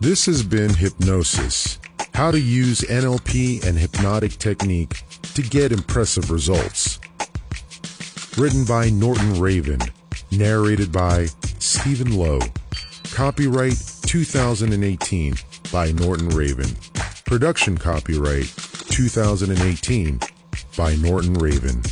This has been Hypnosis How to Use NLP and Hypnotic Technique to Get Impressive Results. Written by Norton Raven. Narrated by Stephen Lowe. Copyright 2018 by Norton Raven. Production copyright 2018 by Norton Raven.